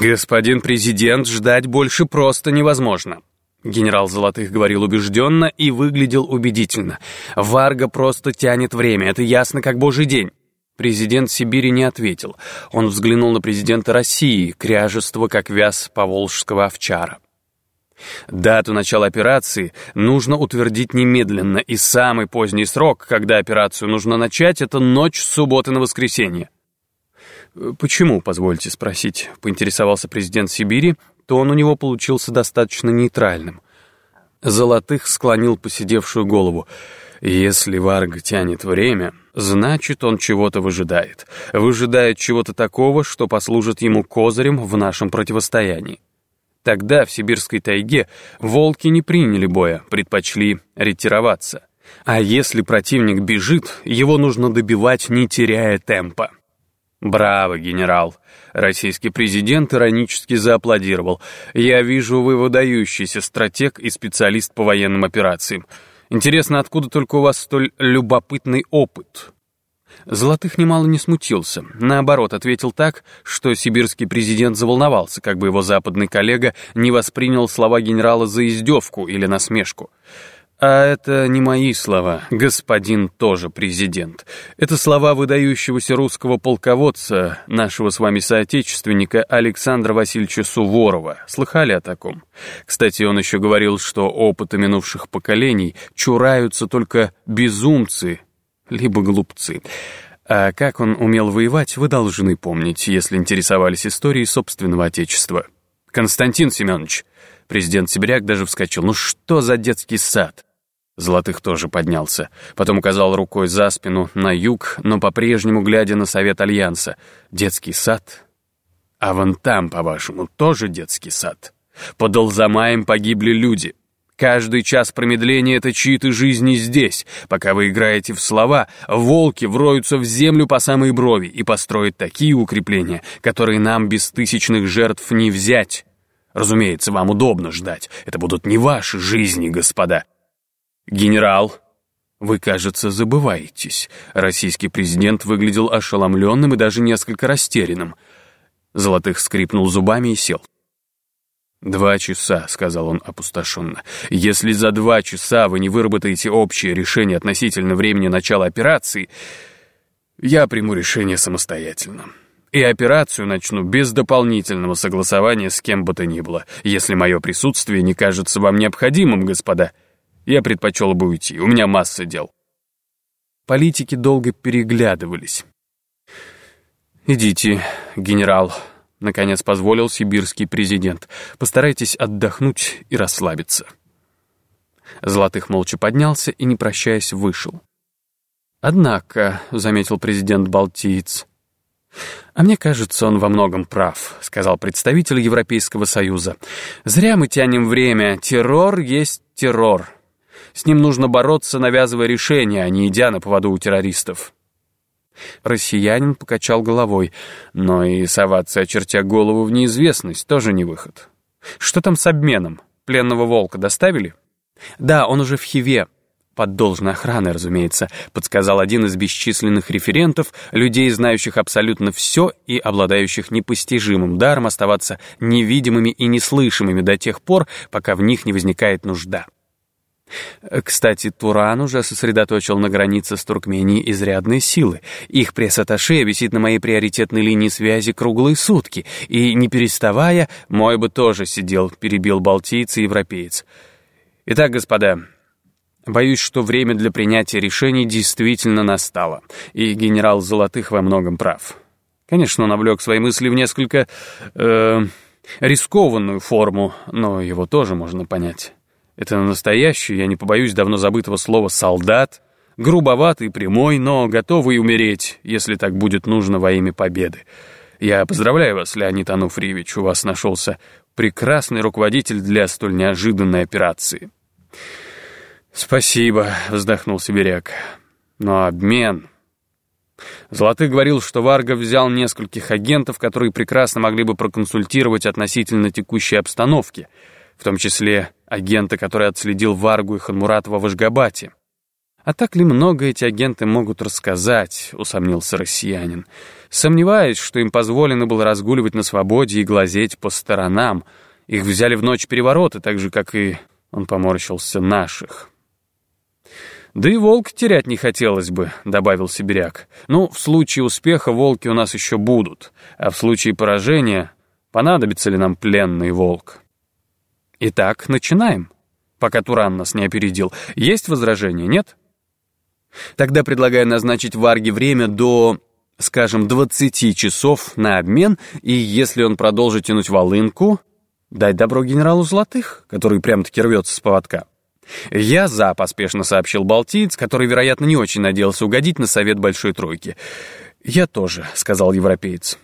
«Господин президент, ждать больше просто невозможно». Генерал Золотых говорил убежденно и выглядел убедительно. «Варга просто тянет время, это ясно как божий день». Президент Сибири не ответил. Он взглянул на президента России, кряжество, как вяз поволжского овчара. Дату начала операции нужно утвердить немедленно, и самый поздний срок, когда операцию нужно начать, это ночь с субботы на воскресенье. «Почему, позвольте спросить?» — поинтересовался президент Сибири, то он у него получился достаточно нейтральным. Золотых склонил посидевшую голову. «Если Варга тянет время, значит, он чего-то выжидает. Выжидает чего-то такого, что послужит ему козырем в нашем противостоянии. Тогда в сибирской тайге волки не приняли боя, предпочли ретироваться. А если противник бежит, его нужно добивать, не теряя темпа. «Браво, генерал!» Российский президент иронически зааплодировал. «Я вижу, вы выдающийся стратег и специалист по военным операциям. Интересно, откуда только у вас столь любопытный опыт?» Золотых немало не смутился. Наоборот, ответил так, что сибирский президент заволновался, как бы его западный коллега не воспринял слова генерала за издевку или насмешку. А это не мои слова, господин тоже президент. Это слова выдающегося русского полководца, нашего с вами соотечественника Александра Васильевича Суворова. Слыхали о таком? Кстати, он еще говорил, что опыта минувших поколений чураются только безумцы, либо глупцы. А как он умел воевать, вы должны помнить, если интересовались историей собственного отечества. Константин Семенович, президент Сибиряк даже вскочил, ну что за детский сад? Золотых тоже поднялся. Потом указал рукой за спину на юг, но по-прежнему глядя на совет Альянса. Детский сад? А вон там, по-вашему, тоже детский сад? Под Алзамаем погибли люди. Каждый час промедления — это чьи-то жизни здесь. Пока вы играете в слова, волки вроются в землю по самой брови и построят такие укрепления, которые нам без тысячных жертв не взять. Разумеется, вам удобно ждать. Это будут не ваши жизни, господа. «Генерал, вы, кажется, забываетесь». Российский президент выглядел ошеломленным и даже несколько растерянным. Золотых скрипнул зубами и сел. «Два часа», — сказал он опустошенно. «Если за два часа вы не выработаете общее решение относительно времени начала операции, я приму решение самостоятельно. И операцию начну без дополнительного согласования с кем бы то ни было, если мое присутствие не кажется вам необходимым, господа». Я предпочел бы уйти, у меня масса дел. Политики долго переглядывались. «Идите, генерал», — наконец позволил сибирский президент. «Постарайтесь отдохнуть и расслабиться». Золотых молча поднялся и, не прощаясь, вышел. «Однако», — заметил президент Балтиец, «А мне кажется, он во многом прав», — сказал представитель Европейского Союза. «Зря мы тянем время. Террор есть террор. С ним нужно бороться, навязывая решения, а не идя на поводу у террористов. Россиянин покачал головой, но и соваться, очертя голову в неизвестность, тоже не выход. Что там с обменом? Пленного волка доставили? Да, он уже в Хиве. Под должной охраной, разумеется, подсказал один из бесчисленных референтов, людей, знающих абсолютно все и обладающих непостижимым даром оставаться невидимыми и неслышимыми до тех пор, пока в них не возникает нужда. Кстати, Туран уже сосредоточил на границе с Туркменией изрядные силы. Их пресс-атташе висит на моей приоритетной линии связи круглые сутки, и, не переставая, мой бы тоже сидел, перебил балтиец и европеец. Итак, господа, боюсь, что время для принятия решений действительно настало, и генерал Золотых во многом прав. Конечно, он облег свои мысли в несколько... Э, рискованную форму, но его тоже можно понять. Это настоящий, я не побоюсь давно забытого слова «солдат», грубоватый, прямой, но готовый умереть, если так будет нужно во имя победы. Я поздравляю вас, Леонид Ануфриевич, у вас нашелся прекрасный руководитель для столь неожиданной операции. «Спасибо», — вздохнул Сибиряк. «Но обмен...» Золотых говорил, что Варга взял нескольких агентов, которые прекрасно могли бы проконсультировать относительно текущей обстановки, в том числе агента, который отследил Варгу и Ханмуратова в Ашгабате. «А так ли много эти агенты могут рассказать?» — усомнился россиянин. «Сомневаюсь, что им позволено было разгуливать на свободе и глазеть по сторонам. Их взяли в ночь переворота, так же, как и...» — он поморщился наших. «Да и волк терять не хотелось бы», — добавил Сибиряк. «Ну, в случае успеха волки у нас еще будут, а в случае поражения понадобится ли нам пленный волк?» «Итак, начинаем», пока Туран нас не опередил. Есть возражения, нет?» Тогда предлагаю назначить Варге время до, скажем, 20 часов на обмен, и если он продолжит тянуть волынку, дать добро генералу Золотых, который прям-таки рвется с поводка. «Я за», — поспешно сообщил Балтиец, который, вероятно, не очень надеялся угодить на совет Большой Тройки. «Я тоже», — сказал европеец.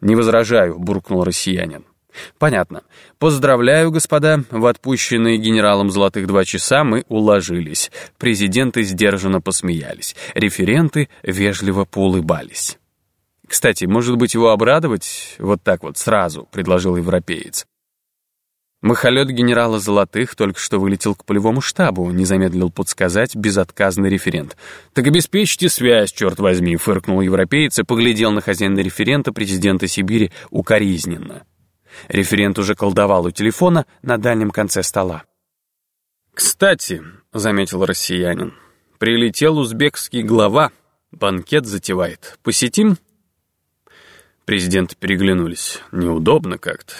«Не возражаю», — буркнул россиянин. Понятно. Поздравляю, господа. В отпущенные генералом золотых два часа мы уложились. Президенты сдержанно посмеялись. Референты вежливо поулыбались. Кстати, может быть, его обрадовать вот так вот сразу, предложил европеец. Махолет генерала Золотых только что вылетел к полевому штабу, не замедлил подсказать безотказный референт. «Так обеспечьте связь, черт возьми», — фыркнул европеец и поглядел на хозяина референта президента Сибири укоризненно. Референт уже колдовал у телефона на дальнем конце стола. «Кстати», — заметил россиянин, — «прилетел узбекский глава, банкет затевает. Посетим?» Президенты переглянулись. Неудобно как-то.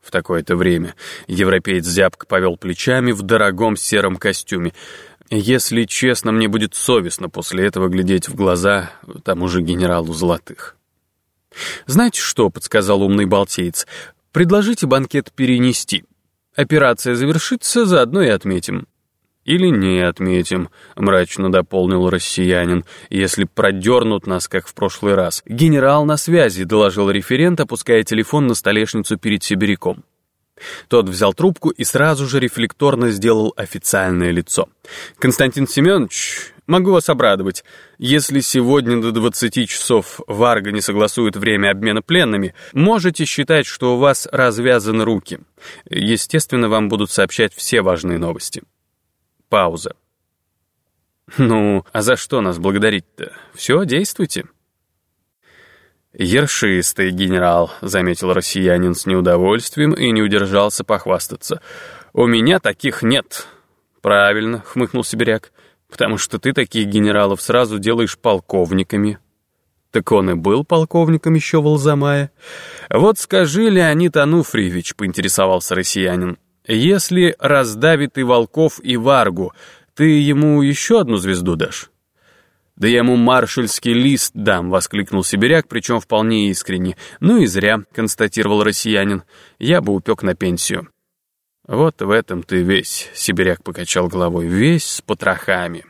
В такое-то время европеец зябко повел плечами в дорогом сером костюме. Если честно, мне будет совестно после этого глядеть в глаза тому же генералу Золотых. «Знаете что?» — подсказал умный балтиец. Предложите банкет перенести. Операция завершится, заодно и отметим». «Или не отметим», — мрачно дополнил россиянин, «если продернут нас, как в прошлый раз. Генерал на связи», — доложил референт, опуская телефон на столешницу перед сибиряком. Тот взял трубку и сразу же рефлекторно сделал официальное лицо. «Константин Семенович, могу вас обрадовать. Если сегодня до 20 часов Варга не согласует время обмена пленными, можете считать, что у вас развязаны руки. Естественно, вам будут сообщать все важные новости». Пауза. «Ну, а за что нас благодарить-то? Все, действуйте». «Ершистый генерал», — заметил россиянин с неудовольствием и не удержался похвастаться. «У меня таких нет». «Правильно», — хмыкнул сибиряк, «потому что ты таких генералов сразу делаешь полковниками». Так он и был полковником еще в Алзамае. «Вот скажи, Леонид Ануфриевич», — поинтересовался россиянин, «если раздавит и Волков, и Варгу, ты ему еще одну звезду дашь?» «Да я ему маршальский лист дам», — воскликнул сибиряк, причем вполне искренне. «Ну и зря», — констатировал россиянин. «Я бы упек на пенсию». «Вот в этом ты весь», — сибиряк покачал головой, — «весь с потрохами».